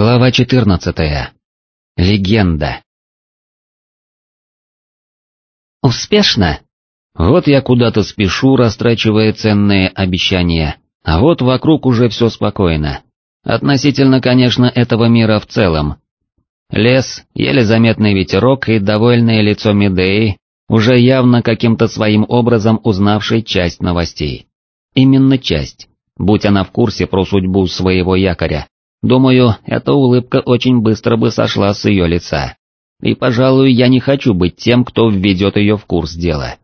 Глава 14. Легенда. Успешно? Вот я куда-то спешу, растрачивая ценные обещания, а вот вокруг уже все спокойно. Относительно, конечно, этого мира в целом. Лес, еле заметный ветерок и довольное лицо Медеи, уже явно каким-то своим образом узнавшей часть новостей. Именно часть, будь она в курсе про судьбу своего якоря, Думаю, эта улыбка очень быстро бы сошла с ее лица. И, пожалуй, я не хочу быть тем, кто введет ее в курс дела.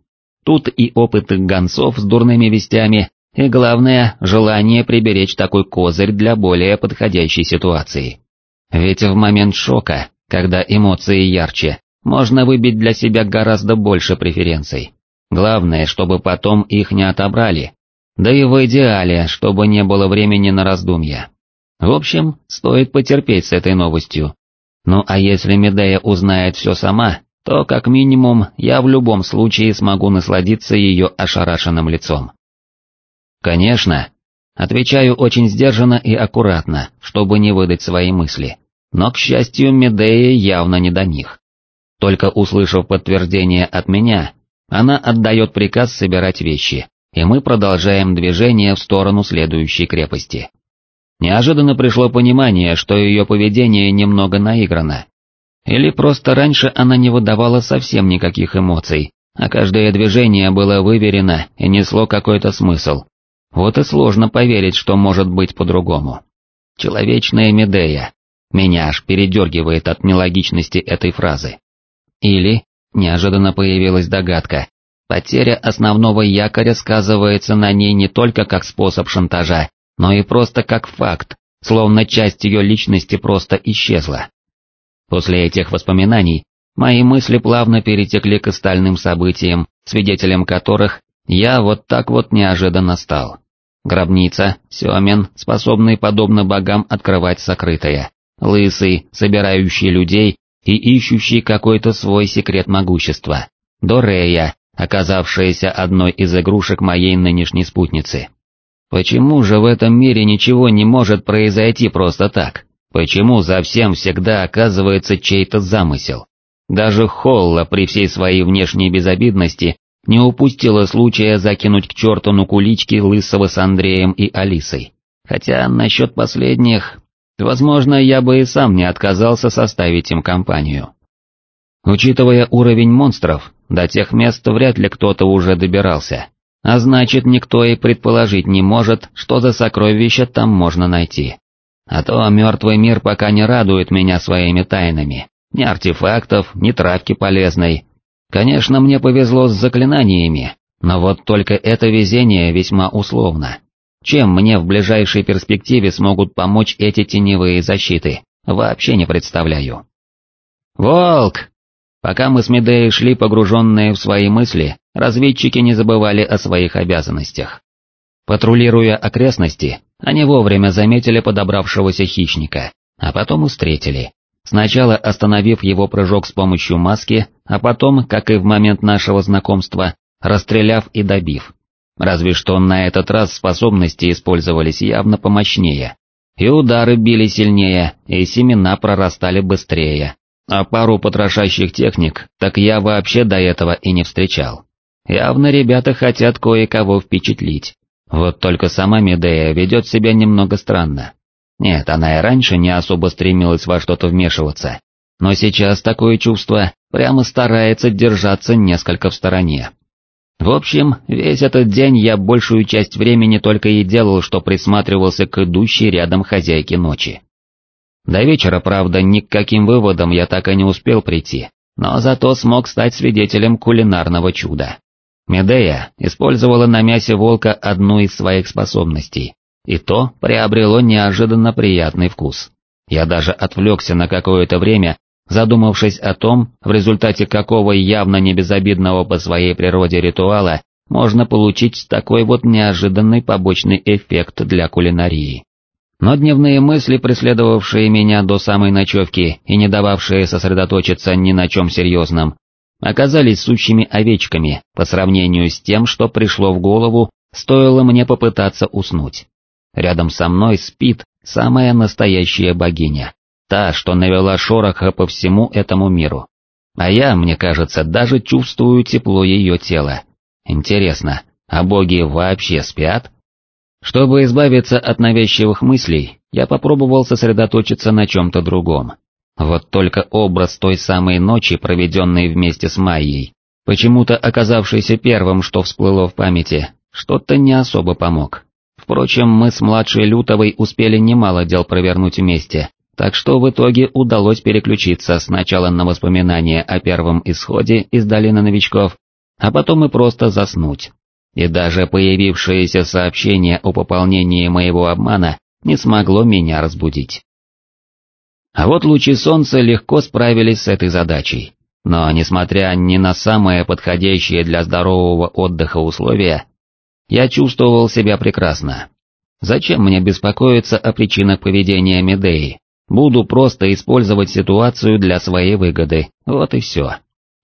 Тут и опыт гонцов с дурными вестями, и главное, желание приберечь такой козырь для более подходящей ситуации. Ведь в момент шока, когда эмоции ярче, можно выбить для себя гораздо больше преференций. Главное, чтобы потом их не отобрали. Да и в идеале, чтобы не было времени на раздумья. В общем, стоит потерпеть с этой новостью. Ну а если Медея узнает все сама, то как минимум я в любом случае смогу насладиться ее ошарашенным лицом. Конечно, отвечаю очень сдержанно и аккуратно, чтобы не выдать свои мысли, но, к счастью, Медея явно не до них. Только услышав подтверждение от меня, она отдает приказ собирать вещи, и мы продолжаем движение в сторону следующей крепости. Неожиданно пришло понимание, что ее поведение немного наиграно. Или просто раньше она не выдавала совсем никаких эмоций, а каждое движение было выверено и несло какой-то смысл. Вот и сложно поверить, что может быть по-другому. Человечная Медея. Меня аж передергивает от нелогичности этой фразы. Или, неожиданно появилась догадка, потеря основного якоря сказывается на ней не только как способ шантажа, но и просто как факт, словно часть ее личности просто исчезла. После этих воспоминаний мои мысли плавно перетекли к остальным событиям, свидетелем которых я вот так вот неожиданно стал. Гробница, Семен, способный подобно богам открывать сокрытое, лысый, собирающий людей и ищущий какой-то свой секрет могущества, Дорея, оказавшаяся одной из игрушек моей нынешней спутницы. Почему же в этом мире ничего не может произойти просто так? Почему за всем всегда оказывается чей-то замысел? Даже Холла при всей своей внешней безобидности не упустила случая закинуть к черту на кулички Лысого с Андреем и Алисой. Хотя насчет последних, возможно, я бы и сам не отказался составить им компанию. Учитывая уровень монстров, до тех мест вряд ли кто-то уже добирался. А значит, никто и предположить не может, что за сокровища там можно найти. А то мертвый мир пока не радует меня своими тайнами. Ни артефактов, ни травки полезной. Конечно, мне повезло с заклинаниями, но вот только это везение весьма условно. Чем мне в ближайшей перспективе смогут помочь эти теневые защиты, вообще не представляю. «Волк!» Пока мы с Медеей шли погруженные в свои мысли, разведчики не забывали о своих обязанностях. Патрулируя окрестности, они вовремя заметили подобравшегося хищника, а потом встретили. Сначала остановив его прыжок с помощью маски, а потом, как и в момент нашего знакомства, расстреляв и добив. Разве что на этот раз способности использовались явно помощнее. И удары били сильнее, и семена прорастали быстрее, а пару потрошащих техник, так я вообще до этого и не встречал. Явно ребята хотят кое-кого впечатлить. Вот только сама Медея ведет себя немного странно. Нет, она и раньше не особо стремилась во что-то вмешиваться, но сейчас такое чувство прямо старается держаться несколько в стороне. В общем, весь этот день я большую часть времени только и делал, что присматривался к идущей рядом хозяйке ночи. До вечера, правда, ни к каким выводам я так и не успел прийти, но зато смог стать свидетелем кулинарного чуда. Медея использовала на мясе волка одну из своих способностей, и то приобрело неожиданно приятный вкус. Я даже отвлекся на какое-то время, задумавшись о том, в результате какого явно не безобидного по своей природе ритуала можно получить такой вот неожиданный побочный эффект для кулинарии. Но дневные мысли, преследовавшие меня до самой ночевки и не дававшие сосредоточиться ни на чем серьезном, оказались сущими овечками по сравнению с тем, что пришло в голову, стоило мне попытаться уснуть. Рядом со мной спит самая настоящая богиня, та, что навела шороха по всему этому миру. А я, мне кажется, даже чувствую тепло ее тела. Интересно, а боги вообще спят? Чтобы избавиться от навязчивых мыслей, я попробовал сосредоточиться на чем-то другом. Вот только образ той самой ночи, проведенной вместе с Майей, почему-то оказавшийся первым, что всплыло в памяти, что-то не особо помог. Впрочем, мы с младшей Лютовой успели немало дел провернуть вместе, так что в итоге удалось переключиться сначала на воспоминания о первом исходе из Долины Новичков, а потом и просто заснуть. И даже появившееся сообщение о пополнении моего обмана не смогло меня разбудить. А вот лучи солнца легко справились с этой задачей, но несмотря ни на самые подходящие для здорового отдыха условия, я чувствовал себя прекрасно. Зачем мне беспокоиться о причинах поведения Медеи? Буду просто использовать ситуацию для своей выгоды, вот и все.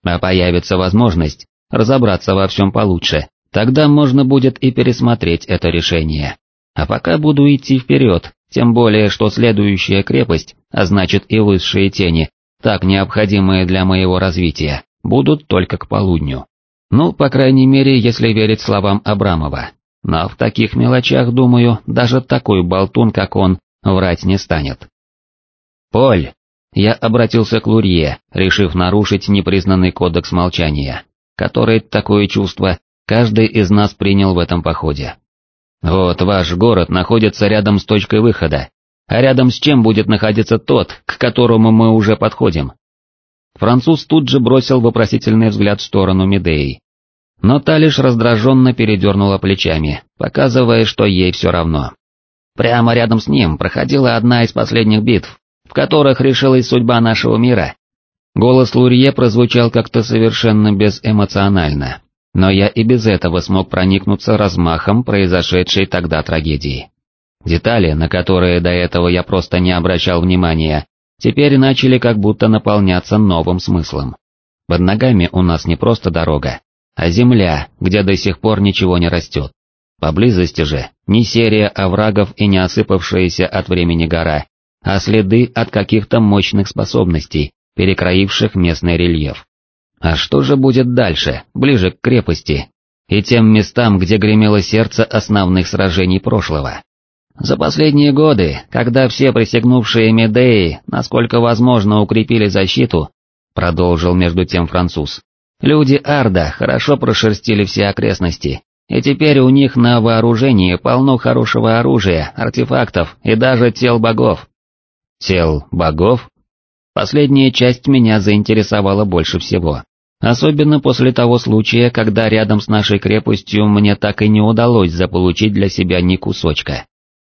А появится возможность разобраться во всем получше, тогда можно будет и пересмотреть это решение. А пока буду идти вперед, тем более что следующая крепость, а значит и высшие тени, так необходимые для моего развития, будут только к полудню. Ну, по крайней мере, если верить словам Абрамова. Но в таких мелочах, думаю, даже такой болтун, как он, врать не станет. «Поль!» Я обратился к Лурье, решив нарушить непризнанный кодекс молчания, который такое чувство каждый из нас принял в этом походе. Вот ваш город находится рядом с точкой выхода, а рядом с чем будет находиться тот, к которому мы уже подходим? Француз тут же бросил вопросительный взгляд в сторону Медеи. Но та лишь раздраженно передернула плечами, показывая, что ей все равно. Прямо рядом с ним проходила одна из последних битв, в которых решилась судьба нашего мира. Голос Лурье прозвучал как-то совершенно безэмоционально, но я и без этого смог проникнуться размахом произошедшей тогда трагедии. Детали, на которые до этого я просто не обращал внимания, теперь начали как будто наполняться новым смыслом. Под ногами у нас не просто дорога, а земля, где до сих пор ничего не растет. Поблизости же не серия оврагов и не осыпавшаяся от времени гора, а следы от каких-то мощных способностей, перекроивших местный рельеф. А что же будет дальше, ближе к крепости, и тем местам, где гремело сердце основных сражений прошлого? За последние годы, когда все присягнувшие Медеи, насколько возможно, укрепили защиту, продолжил между тем француз, люди Арда хорошо прошерстили все окрестности, и теперь у них на вооружении полно хорошего оружия, артефактов и даже тел богов. Тел богов? Последняя часть меня заинтересовала больше всего. Особенно после того случая, когда рядом с нашей крепостью мне так и не удалось заполучить для себя ни кусочка.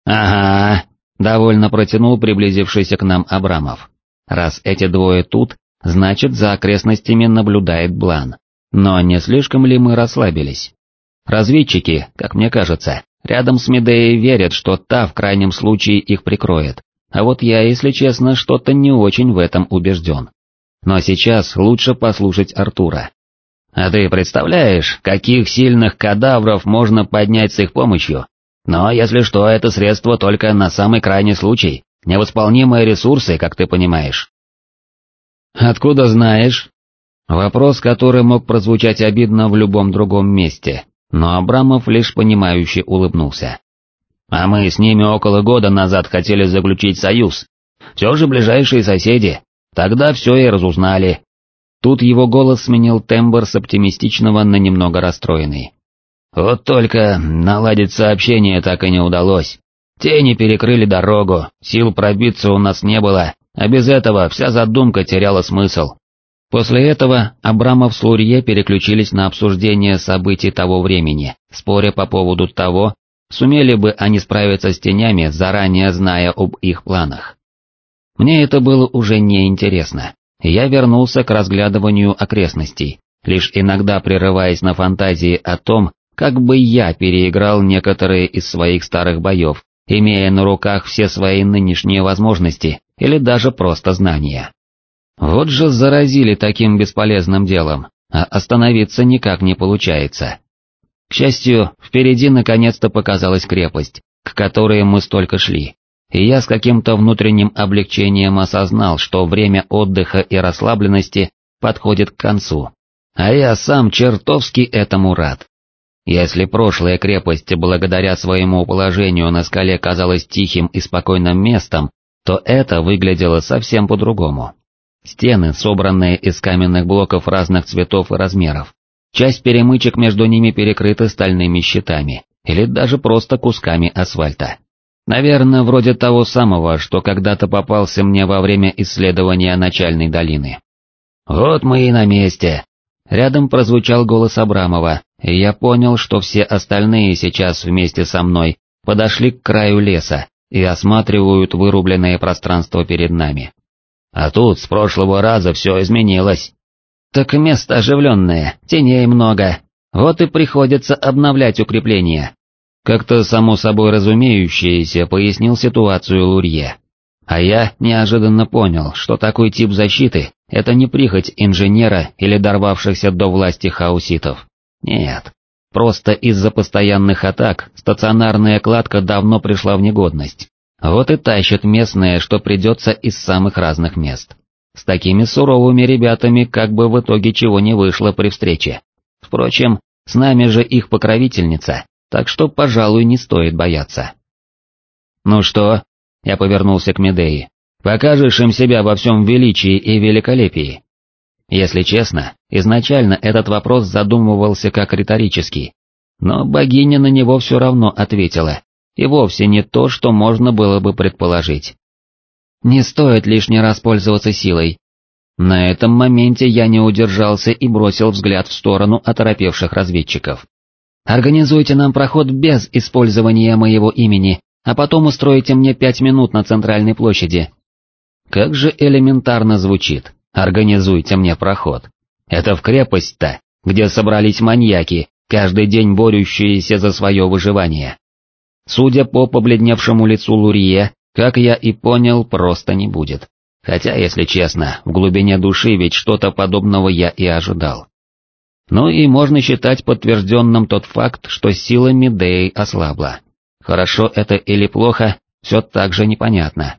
Ага, довольно протянул приблизившийся к нам Абрамов. Раз эти двое тут, значит за окрестностями наблюдает Блан. Но не слишком ли мы расслабились? Разведчики, как мне кажется, рядом с Медеей верят, что та в крайнем случае их прикроет, а вот я, если честно, что-то не очень в этом убежден. Но сейчас лучше послушать Артура. А ты представляешь, каких сильных кадавров можно поднять с их помощью? Но если что, это средство только на самый крайний случай, невосполнимые ресурсы, как ты понимаешь. Откуда знаешь? Вопрос, который мог прозвучать обидно в любом другом месте, но Абрамов лишь понимающе улыбнулся. А мы с ними около года назад хотели заключить союз. Все же ближайшие соседи. Тогда все и разузнали. Тут его голос сменил тембр с оптимистичного на немного расстроенный. Вот только наладить сообщение так и не удалось. Тени перекрыли дорогу, сил пробиться у нас не было, а без этого вся задумка теряла смысл. После этого Абрамов с Лурье переключились на обсуждение событий того времени, споря по поводу того, Сумели бы они справиться с тенями, заранее зная об их планах? Мне это было уже неинтересно, и я вернулся к разглядыванию окрестностей, лишь иногда прерываясь на фантазии о том, как бы я переиграл некоторые из своих старых боев, имея на руках все свои нынешние возможности или даже просто знания. Вот же заразили таким бесполезным делом, а остановиться никак не получается. К счастью, впереди наконец-то показалась крепость, к которой мы столько шли. И я с каким-то внутренним облегчением осознал, что время отдыха и расслабленности подходит к концу. А я сам чертовски этому рад. Если прошлая крепость благодаря своему положению на скале казалась тихим и спокойным местом, то это выглядело совсем по-другому. Стены, собранные из каменных блоков разных цветов и размеров. Часть перемычек между ними перекрыта стальными щитами, или даже просто кусками асфальта. Наверное, вроде того самого, что когда-то попался мне во время исследования начальной долины. «Вот мы и на месте!» Рядом прозвучал голос Абрамова, и я понял, что все остальные сейчас вместе со мной подошли к краю леса и осматривают вырубленное пространство перед нами. А тут с прошлого раза все изменилось. Так место оживленное, теней много, вот и приходится обновлять укрепления. Как-то само собой разумеющееся пояснил ситуацию Лурье. А я неожиданно понял, что такой тип защиты — это не прихоть инженера или дорвавшихся до власти хауситов. Нет, просто из-за постоянных атак стационарная кладка давно пришла в негодность. Вот и тащат местные, что придется из самых разных мест. С такими суровыми ребятами как бы в итоге чего не вышло при встрече. Впрочем, с нами же их покровительница, так что, пожалуй, не стоит бояться. «Ну что?» — я повернулся к Медеи. «Покажешь им себя во всем величии и великолепии?» Если честно, изначально этот вопрос задумывался как риторический, но богиня на него все равно ответила, и вовсе не то, что можно было бы предположить. Не стоит лишний раз пользоваться силой. На этом моменте я не удержался и бросил взгляд в сторону оторопевших разведчиков. Организуйте нам проход без использования моего имени, а потом устроите мне пять минут на центральной площади. Как же элементарно звучит, организуйте мне проход. Это в крепость-то, где собрались маньяки, каждый день борющиеся за свое выживание. Судя по побледневшему лицу Лурье, как я и понял, просто не будет. Хотя, если честно, в глубине души ведь что-то подобного я и ожидал. Ну и можно считать подтвержденным тот факт, что сила Медеи ослабла. Хорошо это или плохо, все так же непонятно.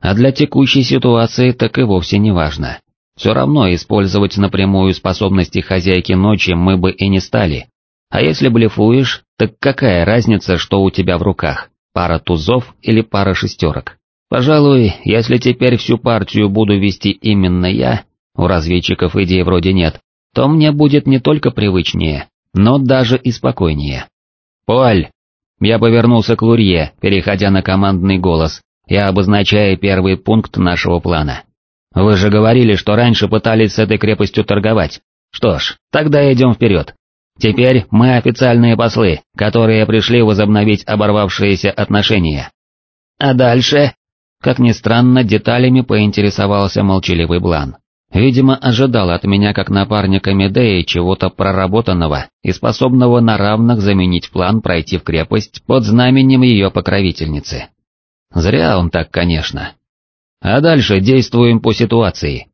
А для текущей ситуации так и вовсе не важно. Все равно использовать напрямую способности хозяйки ночи мы бы и не стали. А если блефуешь, так какая разница, что у тебя в руках, пара тузов или пара шестерок? Пожалуй, если теперь всю партию буду вести именно я, у разведчиков идей вроде нет, то мне будет не только привычнее, но даже и спокойнее. «Поль!» Я повернулся к Лурье, переходя на командный голос и обозначая первый пункт нашего плана. «Вы же говорили, что раньше пытались с этой крепостью торговать. Что ж, тогда идем вперед. Теперь мы официальные послы, которые пришли возобновить оборвавшиеся отношения. А дальше?» Как ни странно, деталями поинтересовался молчаливый Блан. Видимо, ожидал от меня как напарника Медеи чего-то проработанного и способного на равных заменить план пройти в крепость под знаменем ее покровительницы. Зря он так, конечно. А дальше действуем по ситуации.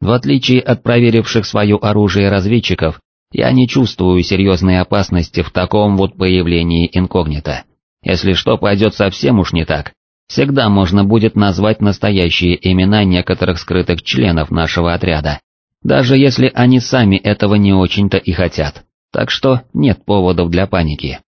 В отличие от проверивших свое оружие разведчиков, я не чувствую серьезной опасности в таком вот появлении инкогнито. Если что пойдет совсем уж не так, Всегда можно будет назвать настоящие имена некоторых скрытых членов нашего отряда, даже если они сами этого не очень-то и хотят, так что нет поводов для паники.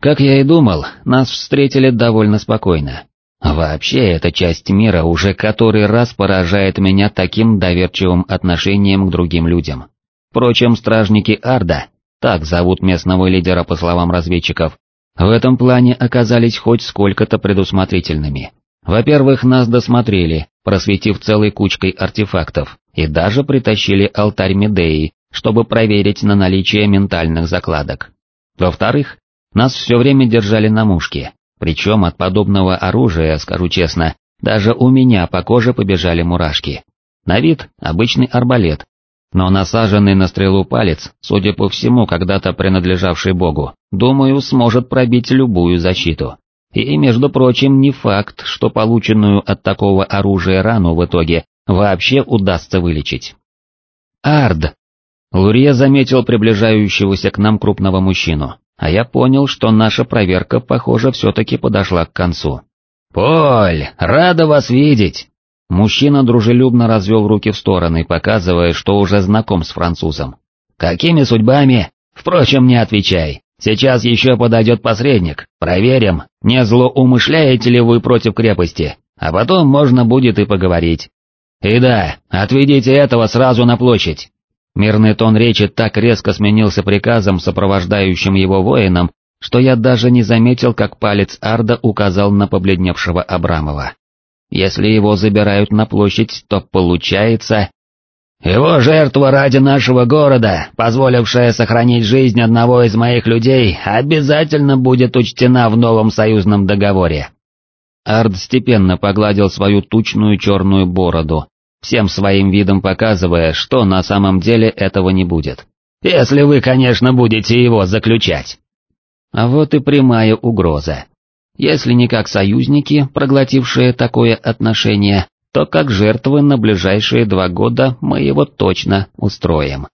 Как я и думал, нас встретили довольно спокойно. Вообще, эта часть мира уже который раз поражает меня таким доверчивым отношением к другим людям. Впрочем, стражники Арда, так зовут местного лидера по словам разведчиков, в этом плане оказались хоть сколько-то предусмотрительными. Во-первых, нас досмотрели, просветив целой кучкой артефактов, и даже притащили алтарь Медеи, чтобы проверить на наличие ментальных закладок. Во-вторых, нас все время держали на мушке, причем от подобного оружия, скажу честно, даже у меня по коже побежали мурашки. На вид обычный арбалет, но насаженный на стрелу палец, судя по всему, когда-то принадлежавший богу, думаю, сможет пробить любую защиту. И, между прочим, не факт, что полученную от такого оружия рану в итоге вообще удастся вылечить. «Ард!» Лурье заметил приближающегося к нам крупного мужчину, а я понял, что наша проверка, похоже, все-таки подошла к концу. «Поль, рада вас видеть!» Мужчина дружелюбно развел руки в стороны, показывая, что уже знаком с французом. «Какими судьбами? Впрочем, не отвечай. Сейчас еще подойдет посредник. Проверим, не злоумышляете ли вы против крепости, а потом можно будет и поговорить. И да, отведите этого сразу на площадь». Мирный тон речи так резко сменился приказом, сопровождающим его воинам, что я даже не заметил, как палец Арда указал на побледневшего Абрамова. Если его забирают на площадь, то получается... Его жертва ради нашего города, позволившая сохранить жизнь одного из моих людей, обязательно будет учтена в новом союзном договоре. Ард степенно погладил свою тучную черную бороду, всем своим видом показывая, что на самом деле этого не будет. «Если вы, конечно, будете его заключать». А вот и прямая угроза. Если не как союзники, проглотившие такое отношение, то как жертвы на ближайшие два года мы его точно устроим.